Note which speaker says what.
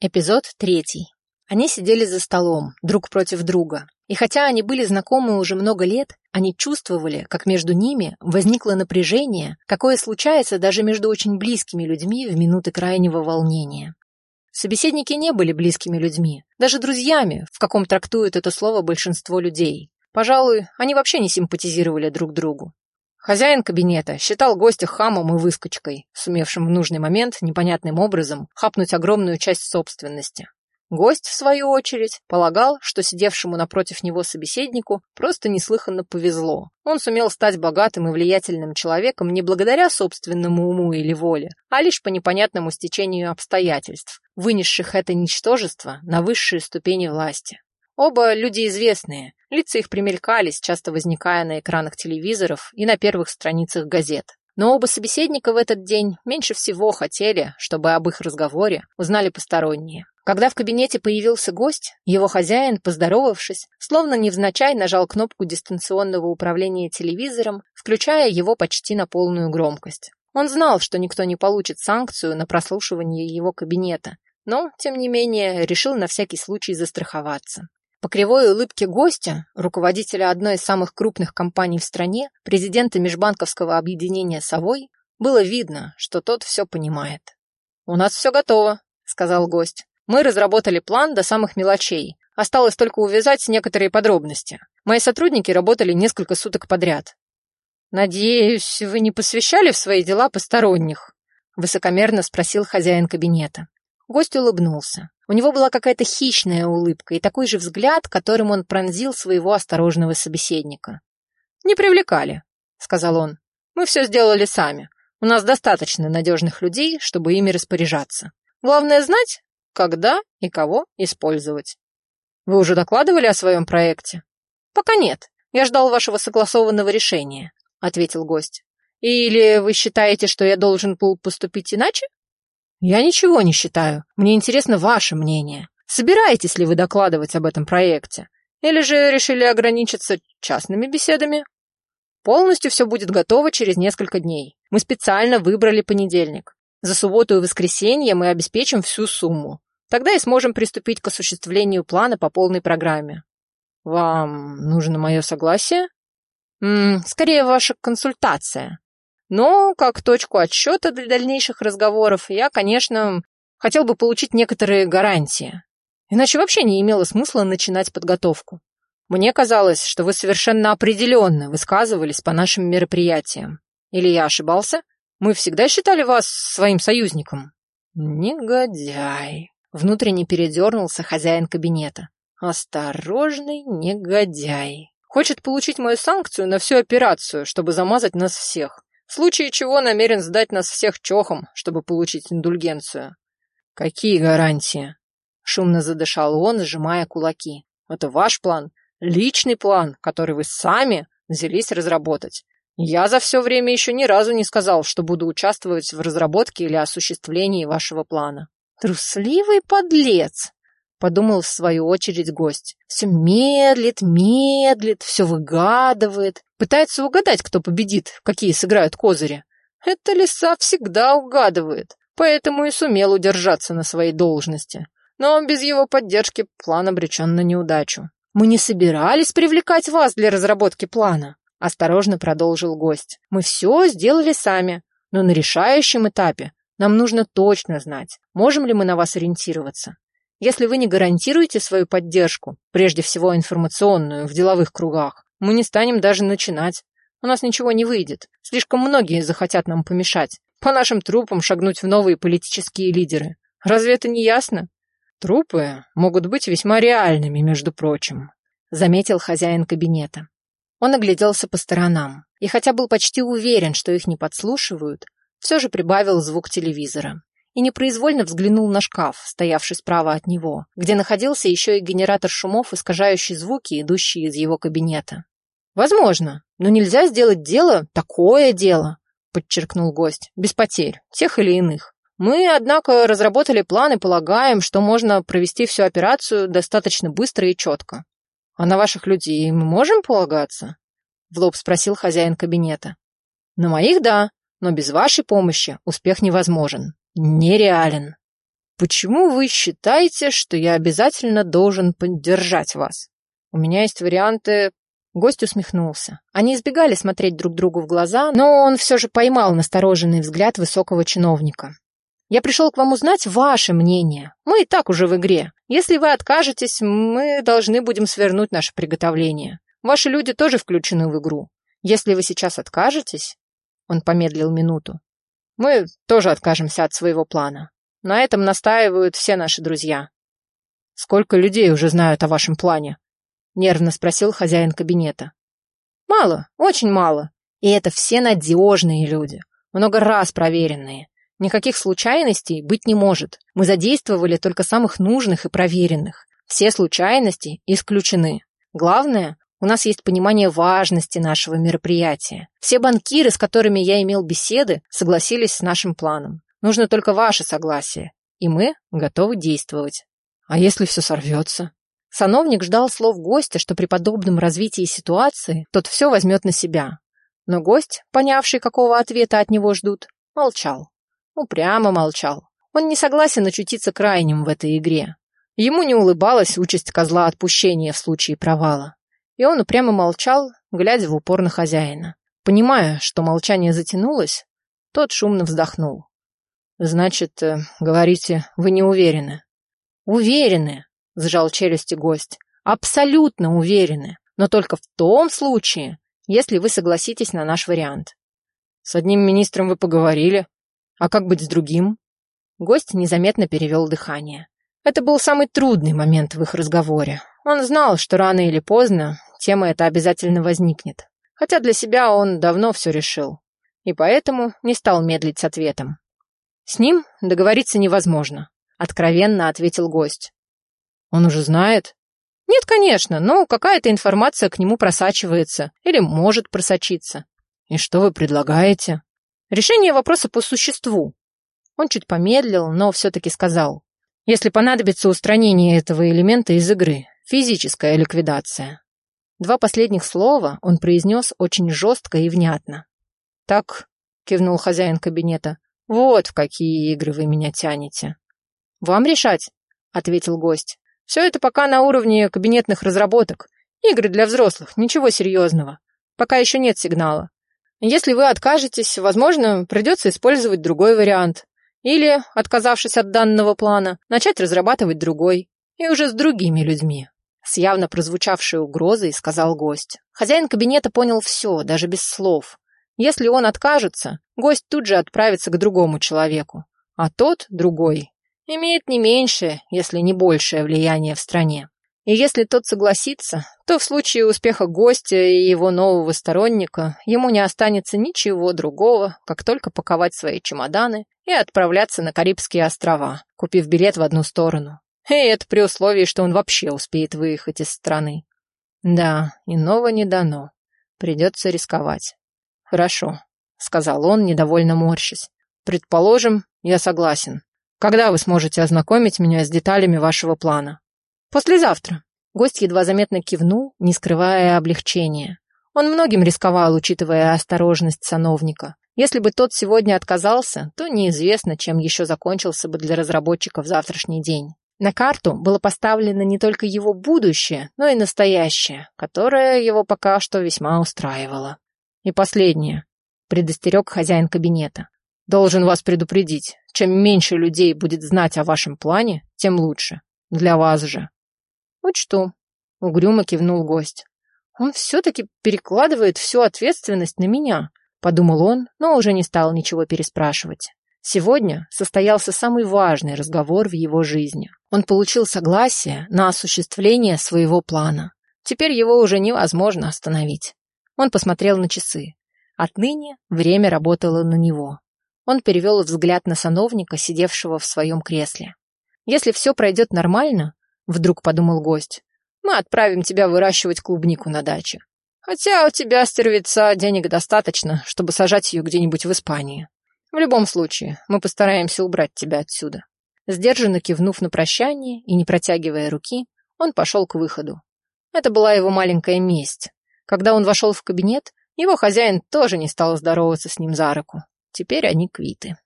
Speaker 1: Эпизод третий. Они сидели за столом, друг против друга. И хотя они были знакомы уже много лет, они чувствовали, как между ними возникло напряжение, какое случается даже между очень близкими людьми в минуты крайнего волнения. Собеседники не были близкими людьми, даже друзьями, в каком трактует это слово большинство людей. Пожалуй, они вообще не симпатизировали друг другу. Хозяин кабинета считал гостя хамом и выскочкой, сумевшим в нужный момент непонятным образом хапнуть огромную часть собственности. Гость, в свою очередь, полагал, что сидевшему напротив него собеседнику просто неслыханно повезло. Он сумел стать богатым и влиятельным человеком не благодаря собственному уму или воле, а лишь по непонятному стечению обстоятельств, вынесших это ничтожество на высшие ступени власти. Оба люди известные, лица их примелькались, часто возникая на экранах телевизоров и на первых страницах газет. Но оба собеседника в этот день меньше всего хотели, чтобы об их разговоре узнали посторонние. Когда в кабинете появился гость, его хозяин, поздоровавшись, словно невзначай нажал кнопку дистанционного управления телевизором, включая его почти на полную громкость. Он знал, что никто не получит санкцию на прослушивание его кабинета, но, тем не менее, решил на всякий случай застраховаться. По кривой улыбке гостя, руководителя одной из самых крупных компаний в стране, президента межбанковского объединения «Совой», было видно, что тот все понимает. «У нас все готово», — сказал гость. «Мы разработали план до самых мелочей. Осталось только увязать некоторые подробности. Мои сотрудники работали несколько суток подряд». «Надеюсь, вы не посвящали в свои дела посторонних?» — высокомерно спросил хозяин кабинета. Гость улыбнулся. У него была какая-то хищная улыбка и такой же взгляд, которым он пронзил своего осторожного собеседника. «Не привлекали», — сказал он. «Мы все сделали сами. У нас достаточно надежных людей, чтобы ими распоряжаться. Главное знать, когда и кого использовать. Вы уже докладывали о своем проекте? Пока нет. Я ждал вашего согласованного решения, ответил гость. Или вы считаете, что я должен был поступить иначе? Я ничего не считаю. Мне интересно ваше мнение. Собираетесь ли вы докладывать об этом проекте? Или же решили ограничиться частными беседами? Полностью все будет готово через несколько дней. Мы специально выбрали понедельник. За субботу и воскресенье мы обеспечим всю сумму. Тогда и сможем приступить к осуществлению плана по полной программе. Вам нужно мое согласие? М -м, скорее, ваша консультация. Но, как точку отсчета для дальнейших разговоров, я, конечно, хотел бы получить некоторые гарантии. Иначе вообще не имело смысла начинать подготовку. Мне казалось, что вы совершенно определенно высказывались по нашим мероприятиям. Или я ошибался? Мы всегда считали вас своим союзником. Негодяй. Внутренне передернулся хозяин кабинета. Осторожный негодяй. Хочет получить мою санкцию на всю операцию, чтобы замазать нас всех. В случае чего намерен сдать нас всех чохом, чтобы получить индульгенцию. Какие гарантии? Шумно задышал он, сжимая кулаки. Это ваш план? Личный план, который вы сами взялись разработать. Я за все время еще ни разу не сказал, что буду участвовать в разработке или осуществлении вашего плана. Трусливый подлец! Подумал в свою очередь гость. Все медлит, медлит, все выгадывает. Пытается угадать, кто победит, какие сыграют козыри. Это лиса всегда угадывает, поэтому и сумел удержаться на своей должности. Но без его поддержки план обречен на неудачу. «Мы не собирались привлекать вас для разработки плана», — осторожно продолжил гость. «Мы все сделали сами, но на решающем этапе нам нужно точно знать, можем ли мы на вас ориентироваться. Если вы не гарантируете свою поддержку, прежде всего информационную, в деловых кругах, мы не станем даже начинать. У нас ничего не выйдет. Слишком многие захотят нам помешать. По нашим трупам шагнуть в новые политические лидеры. Разве это не ясно? Трупы могут быть весьма реальными, между прочим, заметил хозяин кабинета. Он огляделся по сторонам и хотя был почти уверен, что их не подслушивают, все же прибавил звук телевизора и непроизвольно взглянул на шкаф, стоявший справа от него, где находился еще и генератор шумов, искажающий звуки, идущие из его кабинета. «Возможно, но нельзя сделать дело, такое дело», подчеркнул гость, без потерь, тех или иных. Мы, однако, разработали план и полагаем, что можно провести всю операцию достаточно быстро и четко. А на ваших людей мы можем полагаться? В лоб спросил хозяин кабинета. На моих – да, но без вашей помощи успех невозможен. Нереален.
Speaker 2: почему вы считаете, что я обязательно должен поддержать вас? У меня есть варианты Гость усмехнулся. Они избегали смотреть друг другу в глаза, но он все же поймал настороженный взгляд высокого чиновника. «Я пришел к вам узнать ваше мнение. Мы и так уже в игре. Если вы откажетесь, мы должны будем свернуть наше приготовление. Ваши люди тоже включены в игру. Если вы сейчас откажетесь...» Он помедлил минуту. «Мы тоже откажемся от своего плана. На этом настаивают все наши друзья». «Сколько людей уже знают о вашем плане?» нервно спросил хозяин кабинета. Мало, очень мало. И это все надежные люди, много раз проверенные. Никаких случайностей быть не может. Мы задействовали только самых нужных и проверенных. Все случайности исключены. Главное, у нас есть понимание важности нашего мероприятия. Все банкиры, с которыми я имел беседы, согласились с нашим планом. Нужно только ваше согласие, и мы готовы действовать. А если все сорвется? Сановник ждал слов гостя, что при подобном развитии ситуации тот все возьмет на себя. Но гость, понявший, какого ответа от него ждут, молчал. Упрямо молчал. Он не согласен очутиться крайним в этой игре. Ему не улыбалась участь козла отпущения в случае провала. И он упрямо молчал, глядя в упор на хозяина. Понимая, что молчание затянулось, тот шумно вздохнул. «Значит, э, говорите, вы не уверены?» «Уверены!» сжал челюсти гость. Абсолютно уверены, но только в том случае, если вы согласитесь на наш вариант. С одним министром вы поговорили, а как быть с другим? Гость незаметно перевел дыхание. Это был самый трудный момент в их разговоре. Он знал, что рано или поздно тема эта обязательно возникнет. Хотя для себя он давно все решил. И поэтому не стал медлить с ответом. «С ним договориться невозможно», — откровенно ответил гость. Он уже знает? Нет, конечно, но какая-то информация к нему просачивается или может просочиться. И что вы предлагаете? Решение вопроса по существу. Он чуть помедлил, но все-таки сказал. Если понадобится устранение этого элемента из игры, физическая ликвидация. Два последних слова он произнес очень жестко и внятно. «Так», — кивнул хозяин кабинета, — «вот в какие игры вы меня тянете». «Вам решать», — ответил гость. Все это пока на уровне кабинетных разработок. Игры для взрослых, ничего серьезного. Пока еще нет сигнала. Если вы откажетесь, возможно, придется использовать другой вариант. Или, отказавшись от данного плана, начать разрабатывать другой. И уже с другими людьми. С явно прозвучавшей угрозой сказал гость. Хозяин кабинета понял все, даже без слов. Если он откажется, гость тут же отправится к другому человеку. А тот, другой, имеет не меньшее, если не большее влияние в стране. И если тот согласится, то в случае успеха гостя и его нового сторонника ему не останется ничего другого, как только паковать свои чемоданы и отправляться на Карибские острова, купив билет в одну сторону. И это при условии, что он вообще успеет выехать из страны. Да, иного не дано. Придется рисковать. Хорошо, сказал он, недовольно морщась. Предположим, я согласен. Когда вы сможете ознакомить меня с деталями вашего плана? Послезавтра. Гость едва заметно кивнул, не скрывая облегчения. Он многим рисковал, учитывая осторожность сановника. Если бы тот сегодня отказался, то неизвестно, чем еще закончился бы для разработчиков завтрашний день. На карту было поставлено не только его будущее, но и настоящее, которое его пока что весьма устраивало. И последнее, предостерег хозяин кабинета. Должен вас предупредить, чем меньше людей будет знать о вашем плане, тем лучше. Для вас же. Что, угрюмо кивнул гость. Он все-таки перекладывает всю ответственность на меня, подумал он, но уже не стал ничего переспрашивать. Сегодня состоялся самый важный разговор в его жизни. Он получил согласие на осуществление своего плана. Теперь его уже невозможно остановить. Он посмотрел на часы. Отныне время работало на него. Он перевел взгляд на сановника, сидевшего в своем кресле. «Если все пройдет нормально», — вдруг подумал гость, «мы отправим тебя выращивать клубнику на даче. Хотя у тебя, стервица, денег достаточно, чтобы сажать ее где-нибудь в Испании. В любом случае, мы постараемся убрать тебя отсюда». Сдержанно кивнув на прощание и не протягивая руки, он пошел к выходу. Это была его маленькая месть. Когда он вошел в кабинет, его хозяин тоже не стал здороваться с ним за руку. Теперь они квиты.